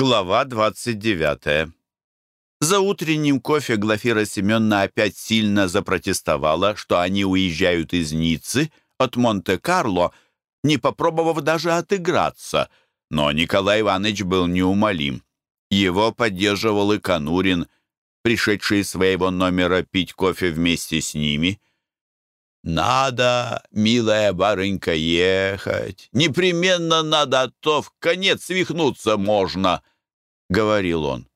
Глава 29. За утренним кофе Глафира Семеновна опять сильно запротестовала, что они уезжают из Ниццы от Монте-Карло, не попробовав даже отыграться. Но Николай Иванович был неумолим. Его поддерживал и Конурин, пришедший из своего номера пить кофе вместе с ними. «Надо, милая барынька, ехать. Непременно надо, а то в конец свихнуться можно», — говорил он.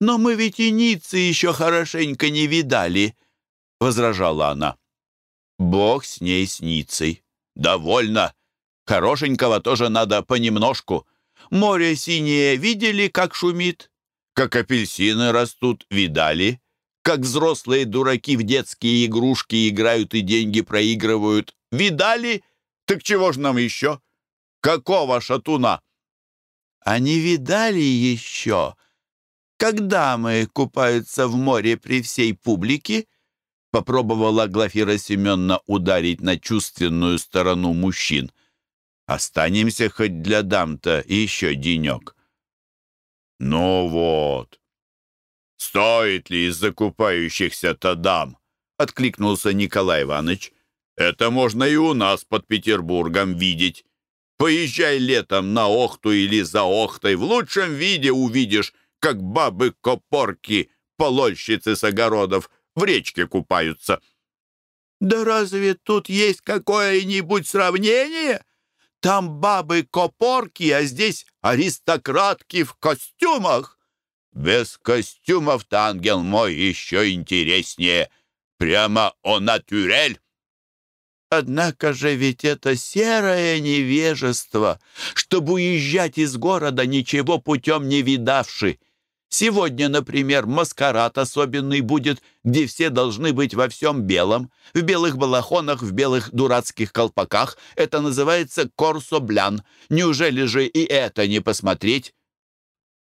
«Но мы ведь и Ниццы еще хорошенько не видали», — возражала она. «Бог с ней с Ниццей. Довольно. Хорошенького тоже надо понемножку. Море синее видели, как шумит? Как апельсины растут, видали?» Как взрослые дураки в детские игрушки играют и деньги проигрывают. Видали? Так чего ж нам еще? Какого шатуна? А не видали еще, когда мы купаются в море при всей публике? Попробовала Глафира Семеновна ударить на чувственную сторону мужчин. Останемся хоть для дам-то еще денек. Ну вот, «Стоит ли из закупающихся-то дам?» — откликнулся Николай Иванович. «Это можно и у нас под Петербургом видеть. Поезжай летом на Охту или за Охтой, в лучшем виде увидишь, как бабы-копорки, полольщицы с огородов, в речке купаются». «Да разве тут есть какое-нибудь сравнение? Там бабы-копорки, а здесь аристократки в костюмах!» Без костюмов-то, ангел мой, еще интереснее. Прямо о натюрель. Однако же ведь это серое невежество, чтобы уезжать из города, ничего путем не видавши. Сегодня, например, маскарад особенный будет, где все должны быть во всем белом, в белых балахонах, в белых дурацких колпаках. Это называется корсоблян. Неужели же и это не посмотреть?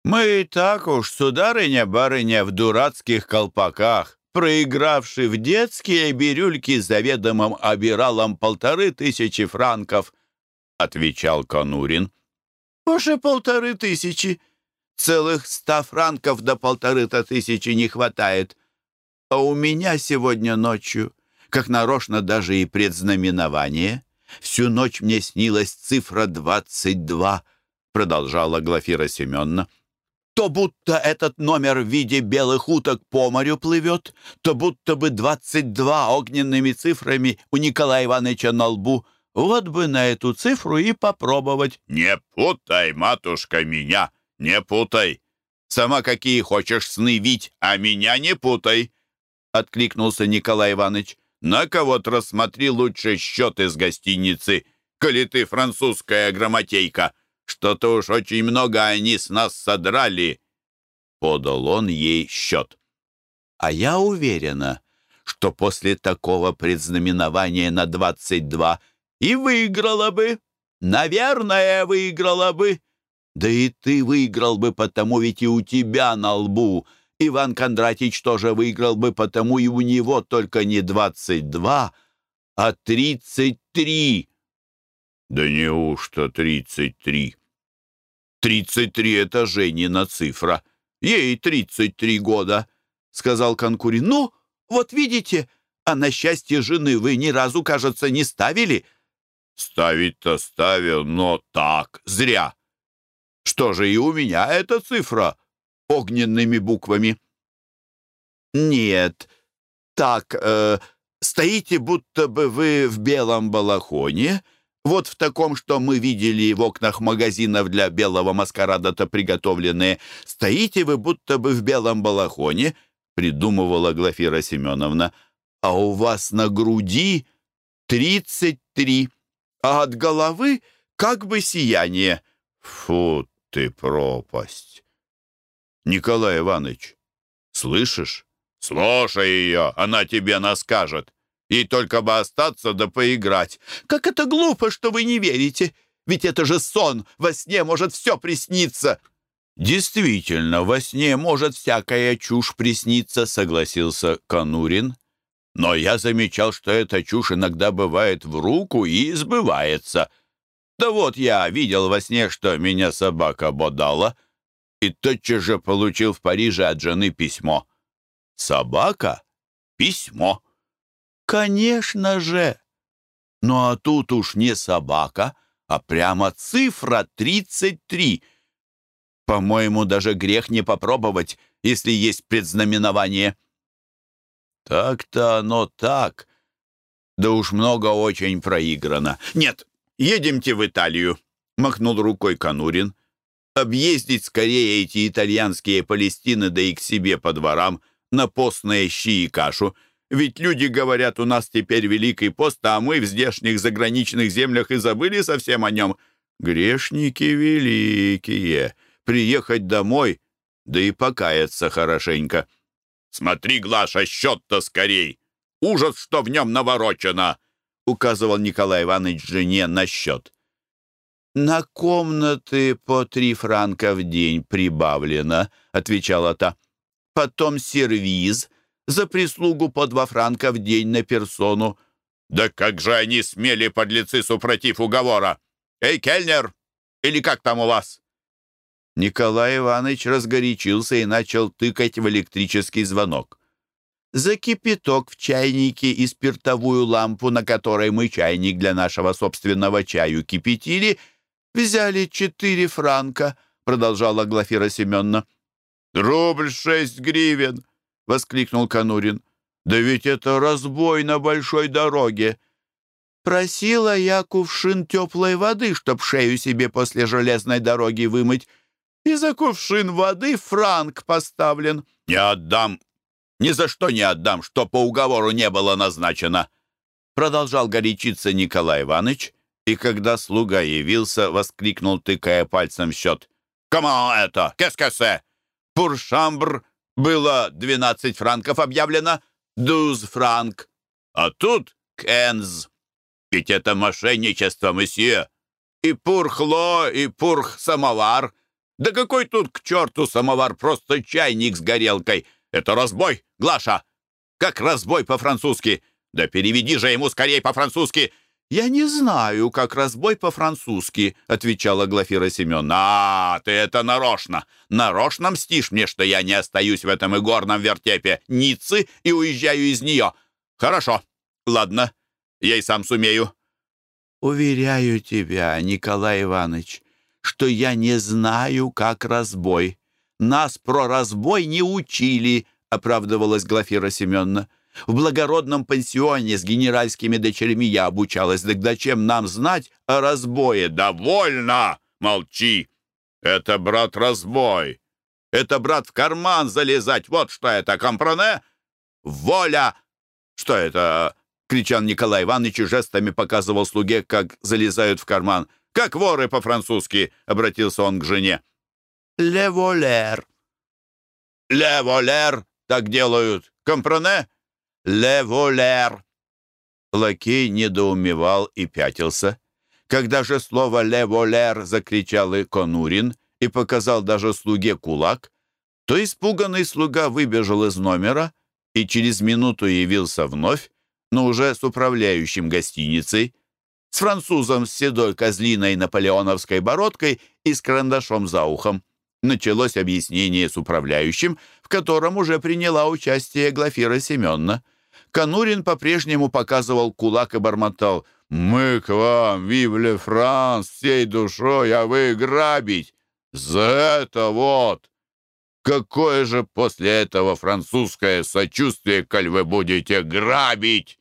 Мы и так уж, сударыня-барыня, в дурацких колпаках, проигравши в детские бирюльки с заведомым обиралом полторы тысячи франков, — отвечал Конурин. «Уже полторы тысячи. Целых ста франков до полторы-то тысячи не хватает. А у меня сегодня ночью, как нарочно даже и предзнаменование, всю ночь мне снилась цифра двадцать два», — продолжала Глафира Семеновна то будто этот номер в виде белых уток по морю плывет, то будто бы двадцать два огненными цифрами у Николая Ивановича на лбу. Вот бы на эту цифру и попробовать. «Не путай, матушка, меня, не путай. Сама какие хочешь сны видеть, а меня не путай», — откликнулся Николай Иванович. «На кого-то рассмотри лучше счет из гостиницы, коли ты французская грамотейка». Что-то уж очень много они с нас содрали. Подал он ей счет. А я уверена, что после такого предзнаменования на двадцать два и выиграла бы. Наверное, выиграла бы. Да и ты выиграл бы, потому ведь и у тебя на лбу. Иван Кондратич тоже выиграл бы, потому и у него только не двадцать два, а тридцать три. Да неужто тридцать три? «Тридцать три — это Женина цифра. Ей тридцать три года», — сказал Конкурин. «Ну, вот видите, а на счастье жены вы ни разу, кажется, не ставили». «Ставить-то ставил, но так, зря. Что же и у меня эта цифра огненными буквами?» «Нет, так, э, стоите, будто бы вы в белом балахоне», вот в таком, что мы видели в окнах магазинов для белого маскарада-то приготовленные. Стоите вы будто бы в белом балахоне, придумывала Глафира Семеновна, а у вас на груди тридцать три, а от головы как бы сияние. Фу ты, пропасть! Николай Иванович, слышишь? Слушай ее, она тебе наскажет. Ей только бы остаться да поиграть. Как это глупо, что вы не верите! Ведь это же сон! Во сне может все присниться!» «Действительно, во сне может всякая чушь присниться», — согласился Конурин. «Но я замечал, что эта чушь иногда бывает в руку и сбывается. Да вот я видел во сне, что меня собака бодала. и тотчас же получил в Париже от жены письмо. Собака? Письмо. Конечно же. Ну а тут уж не собака, а прямо цифра 33. По-моему, даже грех не попробовать, если есть предзнаменование. Так-то оно так. Да уж много очень проиграно. Нет, едемте в Италию, махнул рукой Конурин. Объездить скорее эти итальянские Палестины, да и к себе по дворам, на постные щи и кашу. Ведь люди говорят, у нас теперь Великий пост, а мы в здешних заграничных землях и забыли совсем о нем. Грешники великие. Приехать домой, да и покаяться хорошенько. «Смотри, Глаша, счет-то скорей! Ужас, что в нем наворочено!» — указывал Николай Иванович жене на счет. «На комнаты по три франка в день прибавлено», — отвечала та. «Потом сервиз за прислугу по два франка в день на персону». «Да как же они смели, подлецы, супротив уговора! Эй, кельнер! Или как там у вас?» Николай Иванович разгорячился и начал тыкать в электрический звонок. За кипяток в чайнике и спиртовую лампу, на которой мы чайник для нашего собственного чаю кипятили, взяли четыре франка, продолжала Глафира Семеновна. «Рубль шесть гривен!» — воскликнул Конурин. «Да ведь это разбой на большой дороге!» Просила я кувшин теплой воды, чтоб шею себе после железной дороги вымыть и за кувшин воды франк поставлен. Не отдам, ни за что не отдам, что по уговору не было назначено. Продолжал горячиться Николай Иванович, и когда слуга явился, воскликнул, тыкая пальцем в счет. «Кому это? Кескесе? Пуршамбр было двенадцать франков объявлено, дуз франк, а тут кенз. Ведь это мошенничество, месье. И пурхло, и пурх-самовар — да какой тут к черту самовар, просто чайник с горелкой. Это разбой, Глаша. Как разбой по-французски? Да переведи же ему скорее по-французски. «Я не знаю, как разбой по-французски», — отвечала Глафира Семеновна. «А, ты это нарочно! Нарочно мстишь мне, что я не остаюсь в этом игорном вертепе Ниццы и уезжаю из нее. Хорошо, ладно, я и сам сумею». «Уверяю тебя, Николай Иванович, что я не знаю, как разбой. Нас про разбой не учили, оправдывалась Глафира Семеновна. В благородном пансионе с генеральскими дочерьми я обучалась. Так зачем нам знать о разбое? Довольно! Молчи! Это брат разбой. Это брат в карман залезать. Вот что это, компране? Воля! Что это? кричал Николай Иванович и жестами показывал слуге, как залезают в карман. Как воры по-французски?» — обратился он к жене. «Ле волер». «Ле волер» так делают. Компране? «Ле волер». Лакей недоумевал и пятился. Когда же слово «ле волер» закричал и Конурин и показал даже слуге кулак, то испуганный слуга выбежал из номера и через минуту явился вновь, но уже с управляющим гостиницей, с французом с седой козлиной наполеоновской бородкой и с карандашом за ухом. Началось объяснение с управляющим, в котором уже приняла участие Глафира Семеновна. Конурин по-прежнему показывал кулак и бормотал «Мы к вам, вивле Франс, всей душой, а вы грабить! За это вот! Какое же после этого французское сочувствие, коль вы будете грабить?»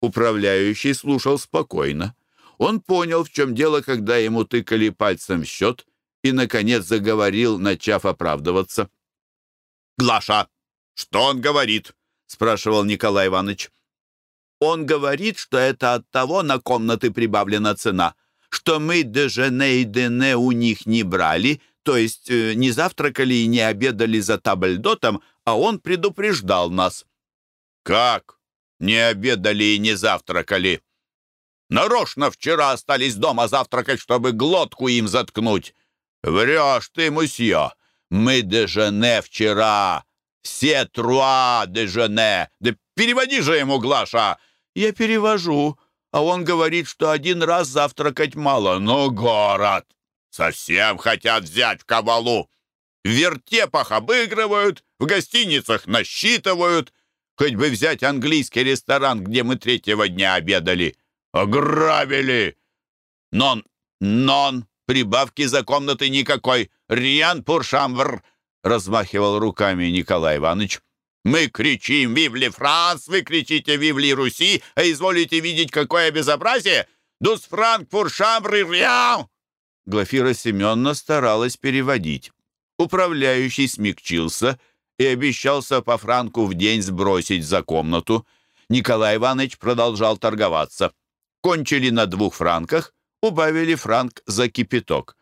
Управляющий слушал спокойно. Он понял, в чем дело, когда ему тыкали пальцем в счет, и, наконец, заговорил, начав оправдываться. «Глаша, что он говорит?» — спрашивал Николай Иванович. «Он говорит, что это от того на комнаты прибавлена цена, что мы дежене и дене у них не брали, то есть э, не завтракали и не обедали за табльдотом, а он предупреждал нас». «Как? Не обедали и не завтракали?» Нарочно вчера остались дома завтракать, чтобы глотку им заткнуть. Врешь ты, мусье. Мы дежене вчера. Все труа дежене. Да переводи же ему, Глаша. Я перевожу, а он говорит, что один раз завтракать мало. Но город. Совсем хотят взять в кабалу. В вертепах обыгрывают, в гостиницах насчитывают. Хоть бы взять английский ресторан, где мы третьего дня обедали. Ограбили! Нон, нон, прибавки за комнаты никакой. Риан Пуршамвр, размахивал руками Николай Иванович. Мы кричим «Вивли Франс!» Вы кричите «Вивли Руси!» А изволите видеть, какое безобразие! «Дус Франк Пуршамвр и Риан!» Глафира Семеновна старалась переводить. Управляющий смягчился и обещался по франку в день сбросить за комнату. Николай Иванович продолжал торговаться. Кончили на двух франках, убавили франк за кипяток.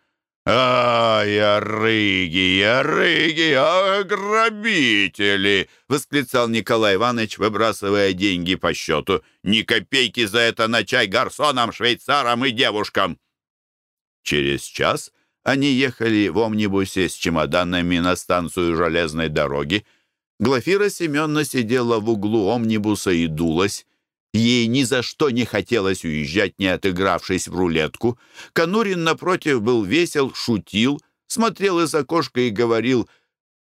«А, ярыги, ярыги, а, грабители!» — восклицал Николай Иванович, выбрасывая деньги по счету. «Ни копейки за это на чай гарсонам, швейцарам и девушкам!» Через час они ехали в омнибусе с чемоданами на станцию железной дороги. Глафира Семеновна сидела в углу омнибуса и дулась. Ей ни за что не хотелось уезжать, не отыгравшись в рулетку. Конурин, напротив, был весел, шутил, смотрел из окошка и говорил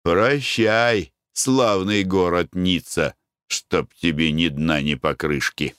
«Прощай, славный город Ницца, чтоб тебе ни дна, ни покрышки».